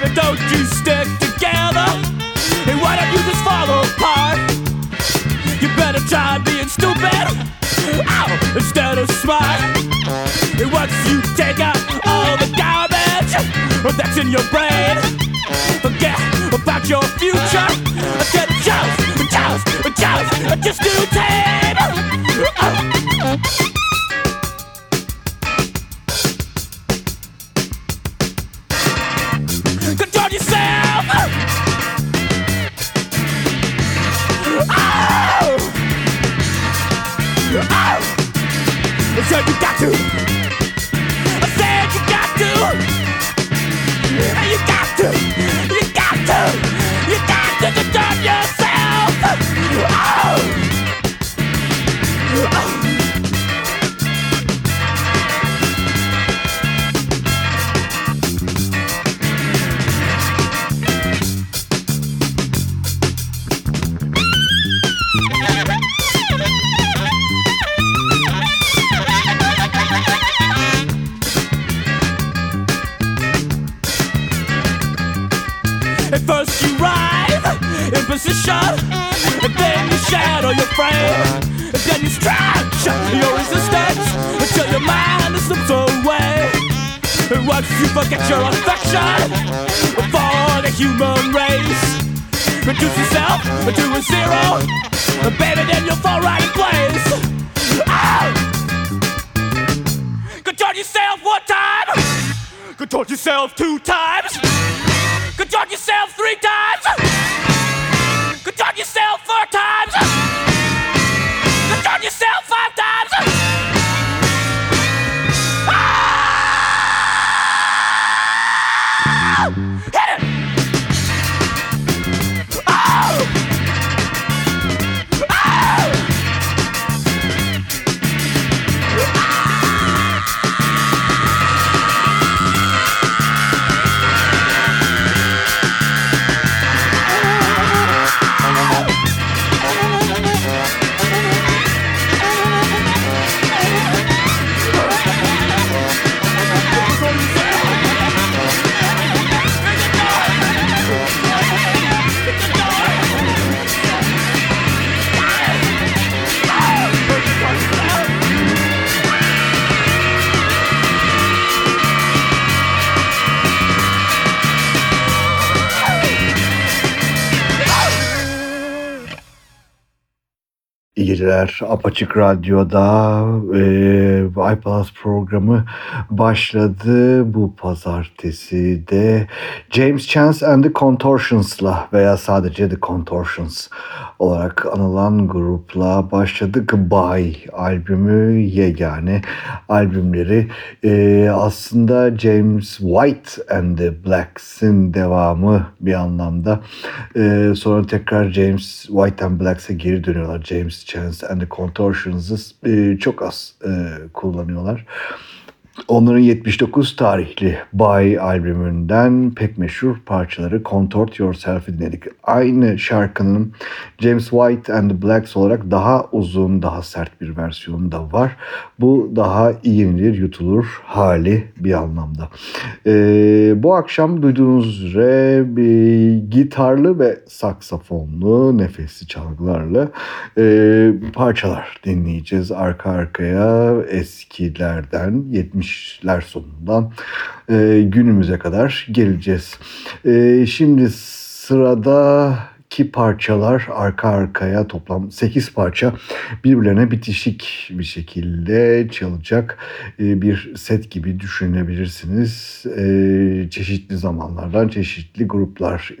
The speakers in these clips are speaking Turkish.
Baby, don't you stick together? Hey, why don't you just fall apart? You better try being stupid ow, instead of smart. Hey, once you take out all the garbage that's in your brain, forget about your future. Get joust, joust, joust, just do tame. Oh. Once you forget your affection for the human race, reduce yourself to a zero, then you'll fall right in place. Ow! Control yourself one time, control yourself two times. Control yourself three times! Control yourself Geceler. Apaçık Radyo'da e, iPlus programı başladı. Bu pazartesi de James Chance and the Contortions'la veya sadece The Contortions olarak anılan grupla başladık. Goodbye albümü yegane albümleri. E, aslında James White and the Blacks'in devamı bir anlamda. E, sonra tekrar James White and Blacks'e geri dönüyorlar. James Chance and the Contortions'ı e, çok az e, kullanıyorlar. Onların 79 tarihli Bay albümünden pek meşhur parçaları Contort Yourself'i dinledik. Aynı şarkının James White and the Blacks olarak daha uzun, daha sert bir versiyonu da var. Bu daha yenilir, yutulur hali bir anlamda. Ee, bu akşam duyduğunuz üzere bir gitarlı ve saksafonlu, nefesli çalgılarla e, parçalar dinleyeceğiz arka arkaya eskilerden 70'ler sonundan e, günümüze kadar geleceğiz. E, şimdi sırada ki parçalar arka arkaya toplam 8 parça birbirlerine bitişik bir şekilde çalacak e, bir set gibi düşünebilirsiniz. E, çeşitli zamanlardan çeşitli gruplar,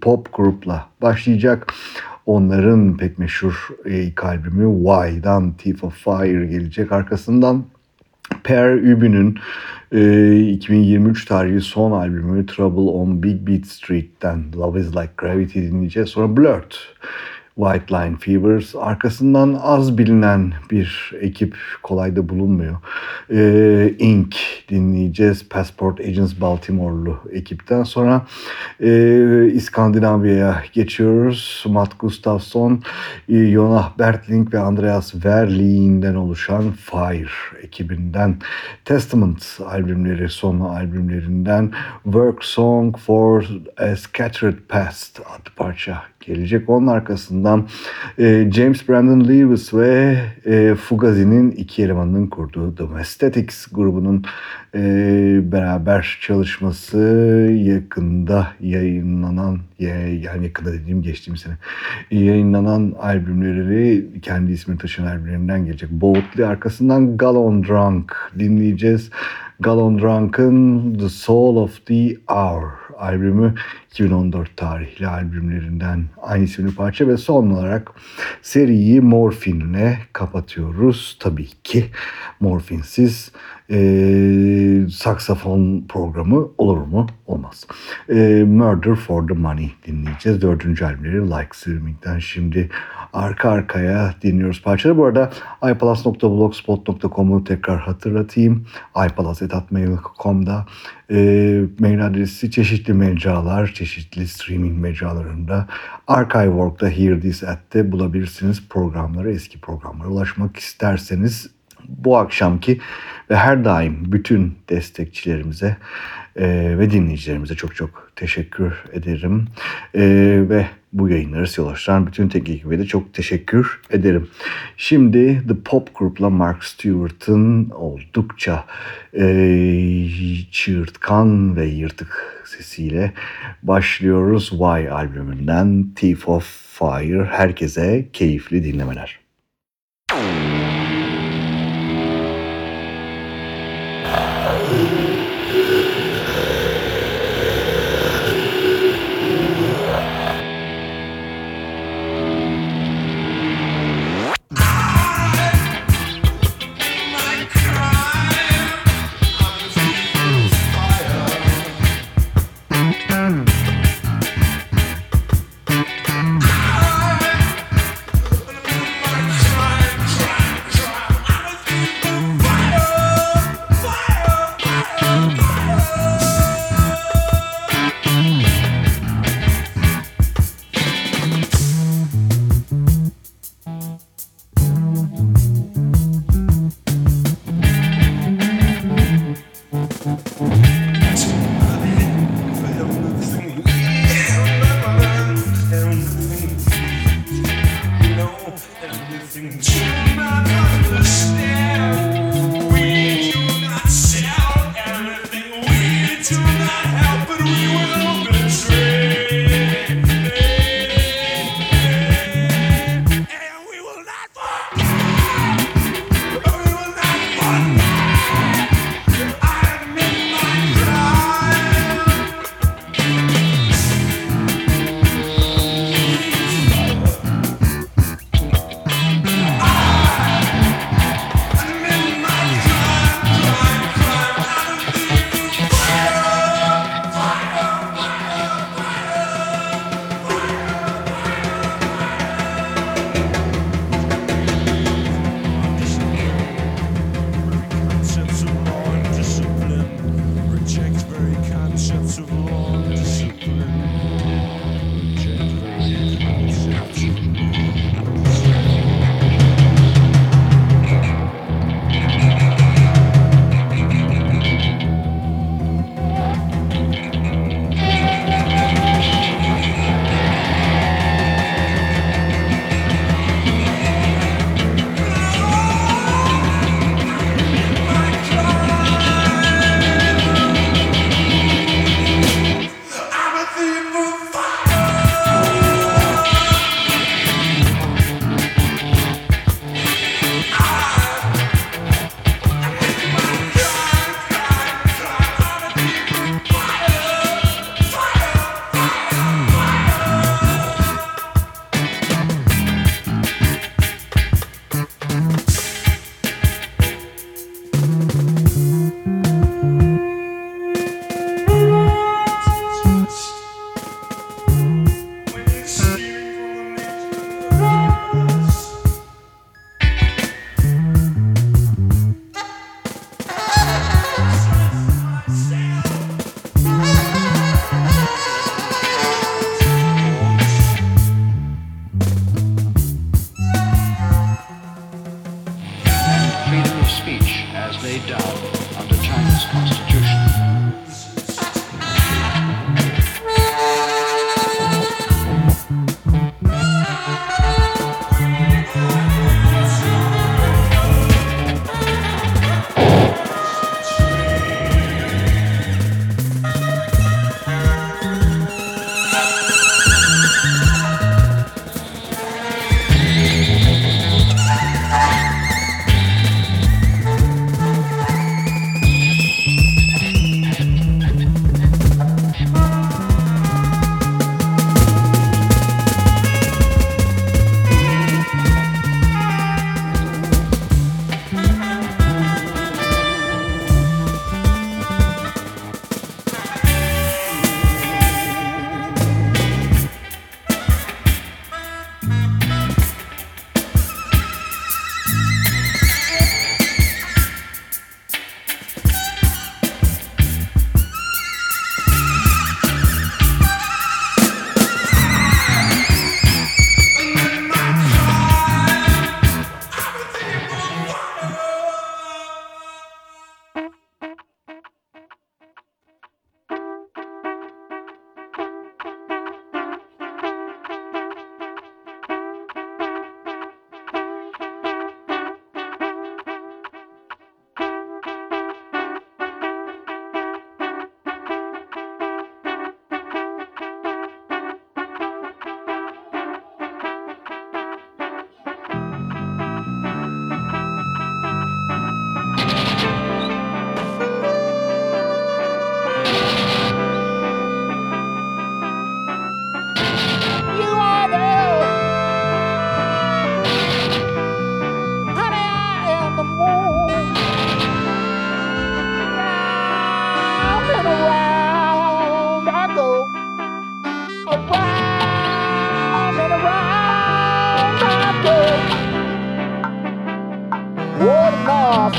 pop grupla başlayacak. Onların pek meşhur ilk albümü Why'dan Thief of Fire gelecek. Arkasından Per Übü'nün e, 2023 tarihi son albümü Trouble on Big Beat Street'ten Love is Like Gravity dinleyeceğiz. Sonra Blurred, White Line Fevers. Arkasından az bilinen bir ekip kolay da bulunmuyor. E, Ink dinleyeceğiz. Passport Agents Baltimore'lu ekipten. Sonra e, İskandinavya'ya geçiyoruz. Matt Gustafsson, e, Jonah Bertling ve Andreas Verlien'den oluşan Fire ekibinden Testament albümleri son albümlerinden Work Song for a Scattered Past adlı parça gelecek. Onun arkasından e, James Brandon Lewis ve e, Fugazi'nin iki elemanının kurduğu The grubunun e, beraber çalışması yakında yayınlanan yani yakında dediğim geçtiğim sene yayınlanan albümleri kendi ismini taşıyan albümlerinden gelecek. Boldly arkasından Gallon Drunk dinleyeceğiz. Gallon Drunk'ın The Soul of the Hour albümü 2014 tarihli albümlerinden aynı isimli parça ve son olarak seriyi Morfin'le kapatıyoruz. Tabii ki Morfinsiz e, saksafon programı olur mu? Olmaz. E, Murder for the Money dinleyeceğiz. Dördüncü albümleri Like Swimming'den şimdi arka arkaya dinliyoruz parçaları. Bu arada ipalas.blogspot.com'u tekrar hatırlatayım. ipalas.mail.com'da e, mail adresi çeşitli mecralar, çeşitli streaming mecralarında Archive.org'da Hear This At'te bulabilirsiniz programları, eski programlara ulaşmak isterseniz bu akşamki ve her daim bütün destekçilerimize e, ve dinleyicilerimize çok çok teşekkür ederim. E, ve bu yayınları size bütün teknik ekibe de çok teşekkür ederim. Şimdi The Pop Group'la Mark Stewart'ın oldukça e, çığırtkan ve yırtık sesiyle başlıyoruz. Why albümünden Thief of Fire. Herkese keyifli dinlemeler.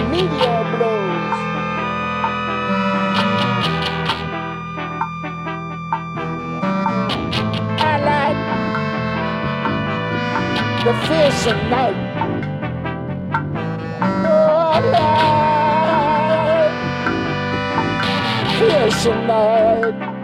Media Blows. I like the fish at night. Oh, Lord. Fish at night.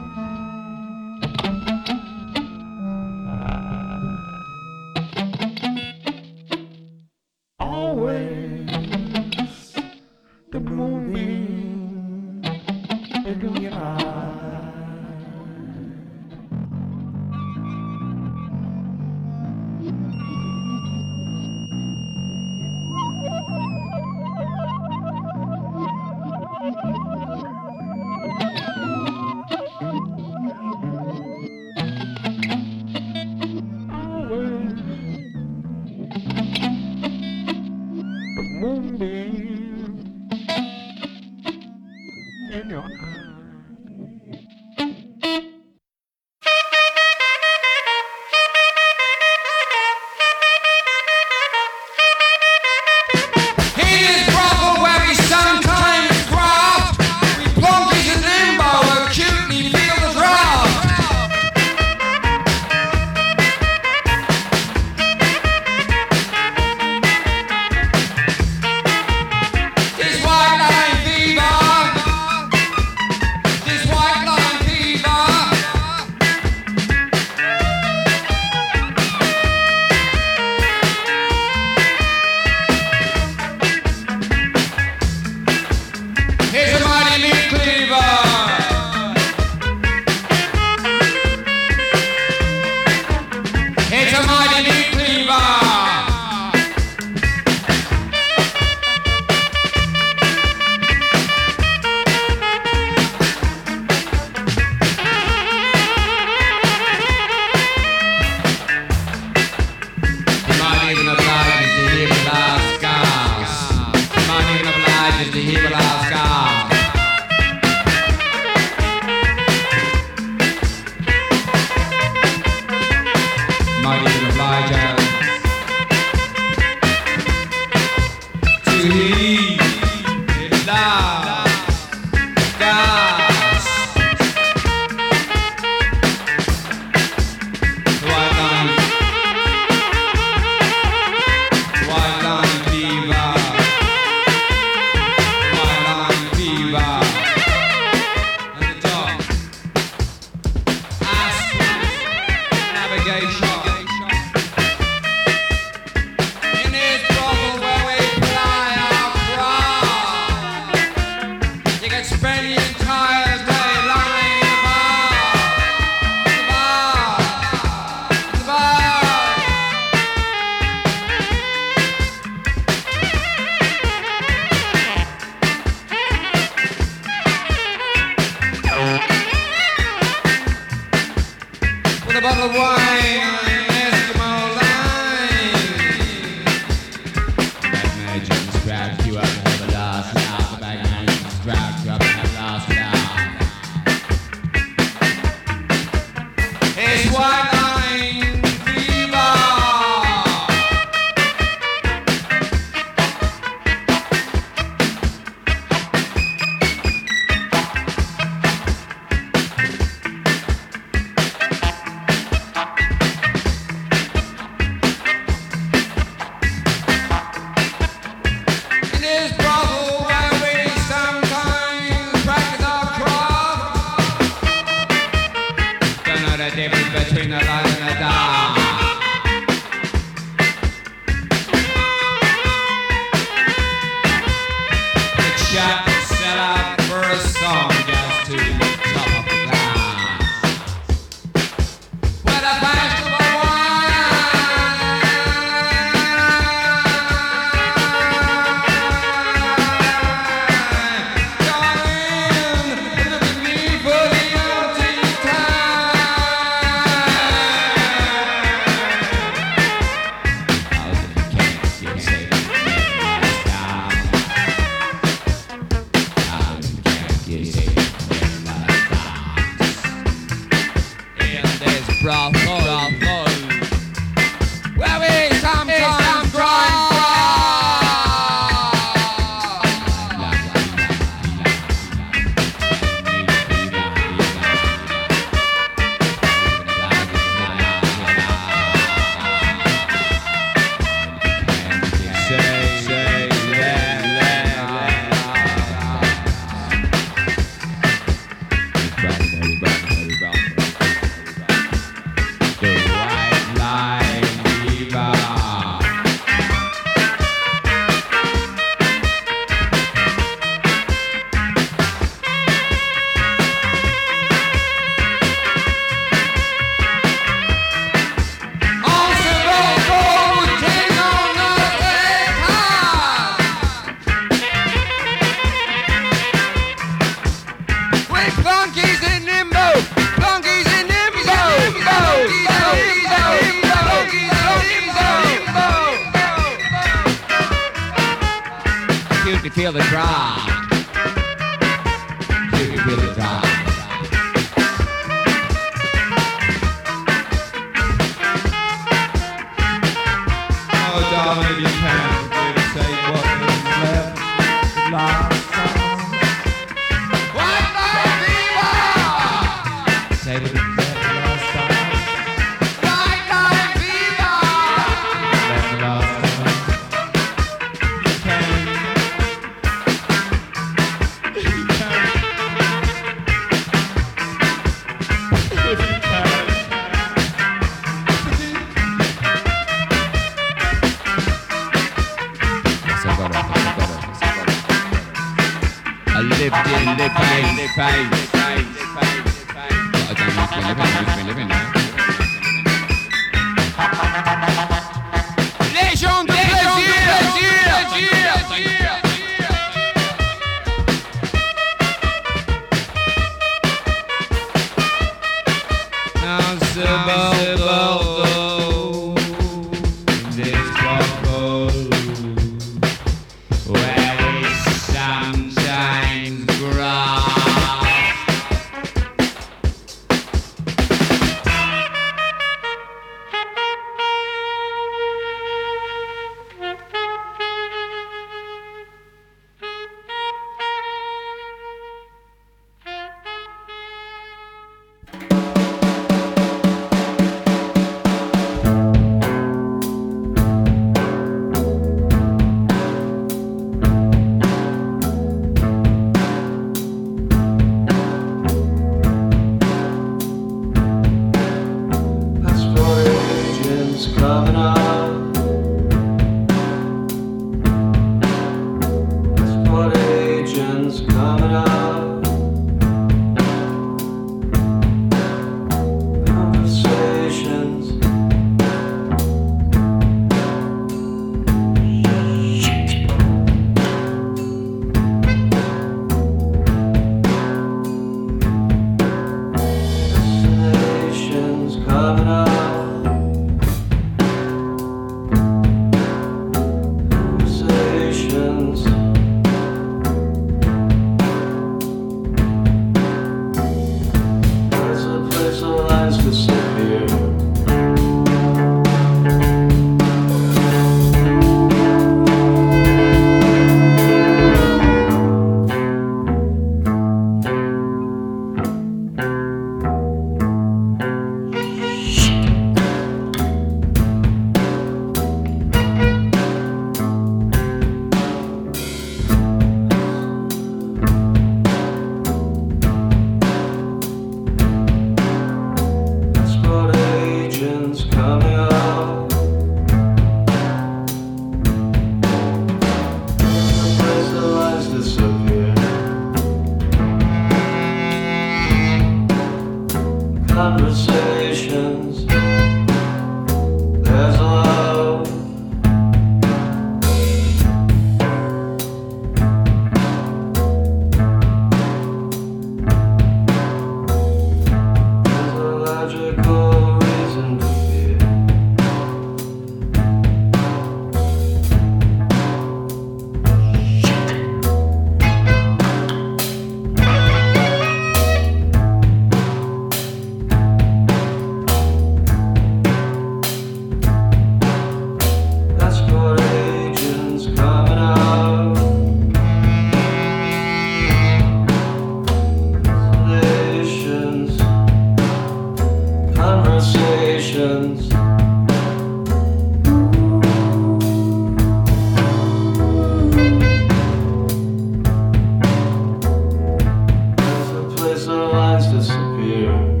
sofrer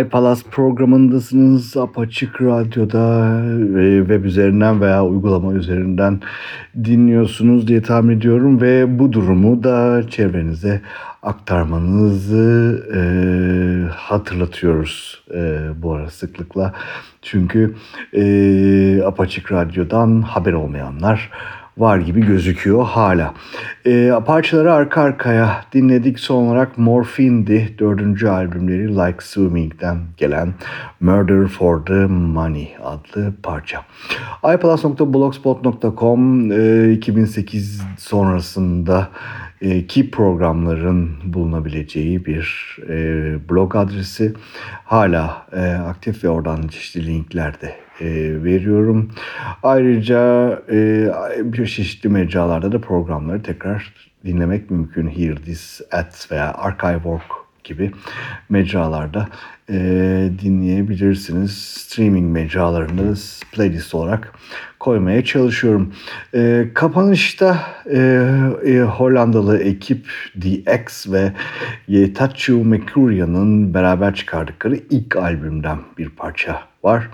iPalas programındasınız. Apaçık Radyo'da e, web üzerinden veya uygulama üzerinden dinliyorsunuz diye tahmin ediyorum ve bu durumu da çevrenize aktarmanızı e, hatırlatıyoruz e, bu ara sıklıkla. Çünkü e, Apaçık Radyo'dan haber olmayanlar var gibi gözüküyor hala. E, parçaları arka arkaya dinledik. Son olarak Morphine'di. Dördüncü albümleri Like Swimming'den gelen Murder for the Money adlı parça. iPlus.blogspot.com e, 2008 sonrasında ki programların bulunabileceği bir e, blog adresi. Hala e, aktif ve oradan çeşitli linkler de e, veriyorum. Ayrıca e, bir çeşitli mecralarda da programları tekrar dinlemek mümkün. Here This At veya Archive.org gibi mecralarda e, dinleyebilirsiniz. Streaming mecralarında da playlist olarak koymaya çalışıyorum. E, kapanışta e, e, Hollandalı ekip The X ve Yetachu Mekuria'nın beraber çıkardıkları ilk albümden bir parça var.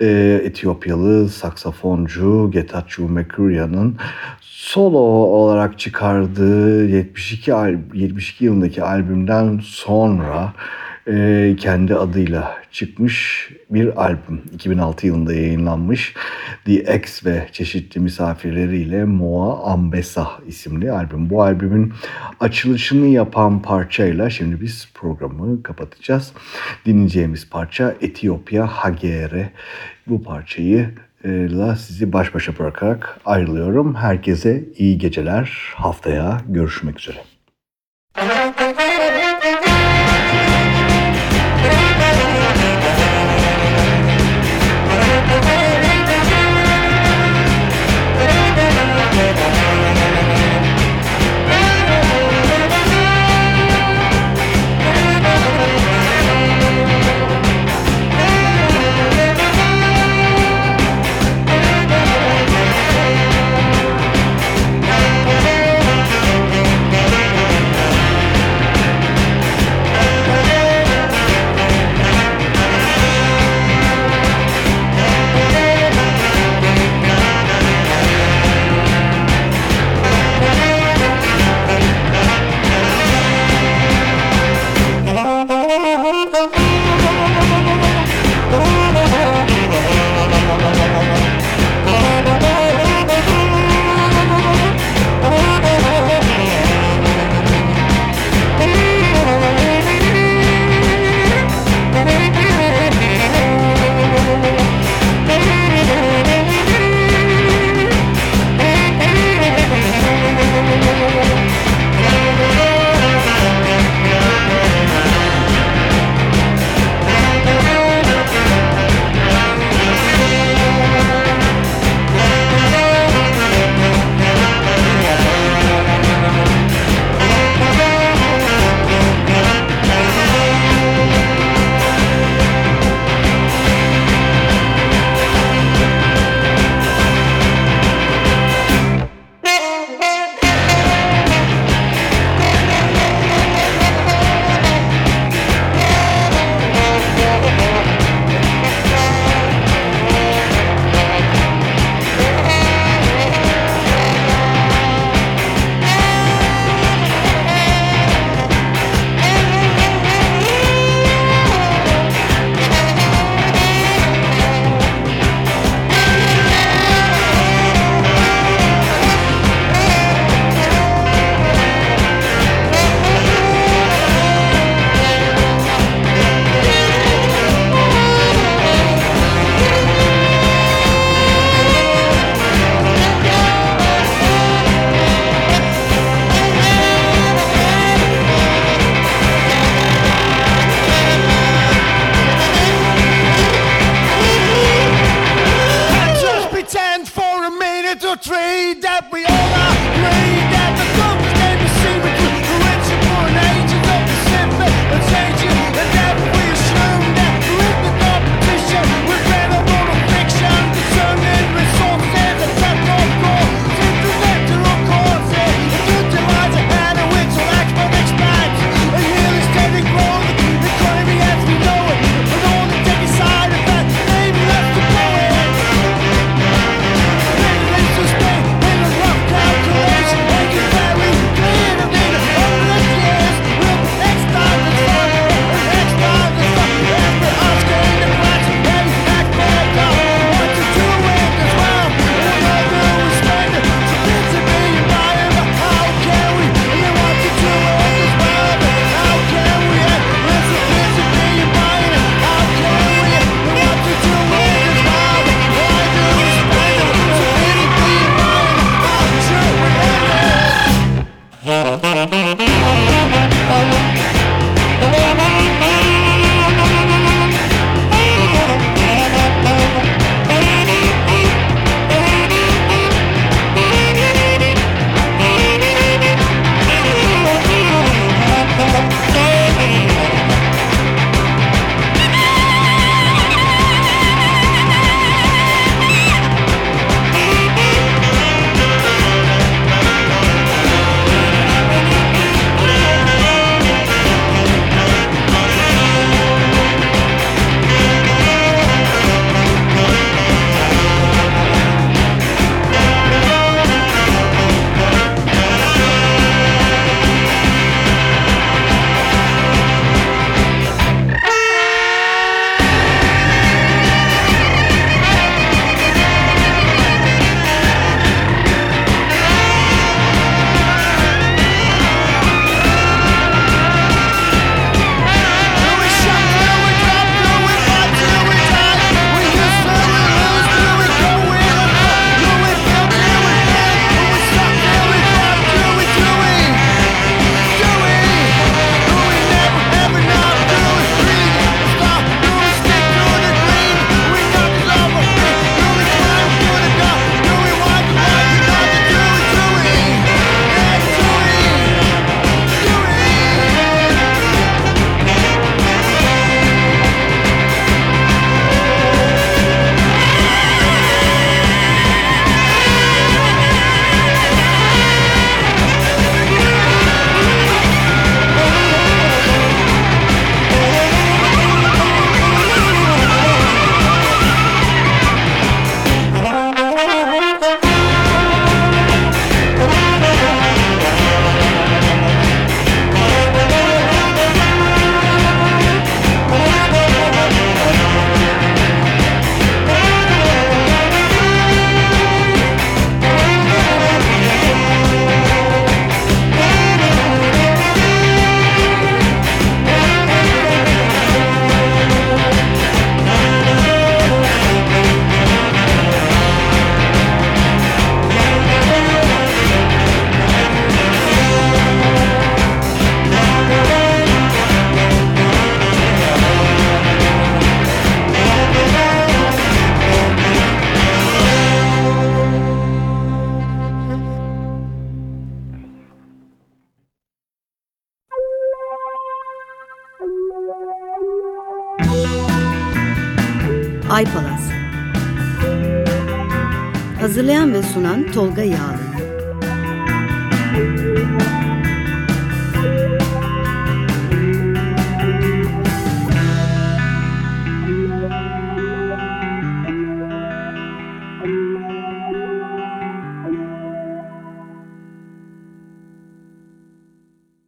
E, Etiyopyalı saksafoncu Getachew Mekuria'nın solo olarak çıkardığı 72 al 72 yılındaki albümden sonra e, kendi adıyla çıkmış bir albüm. 2006 yılında yayınlanmış The X ve çeşitli misafirleriyle Moa Ambesa isimli albüm. Bu albümün açılışını yapan parçayla şimdi biz programı kapatacağız. Dinleyeceğimiz parça Etiyopya Hagere. Bu parçayı la sizi baş başa bırakarak ayrılıyorum. Herkese iyi geceler. Haftaya görüşmek üzere.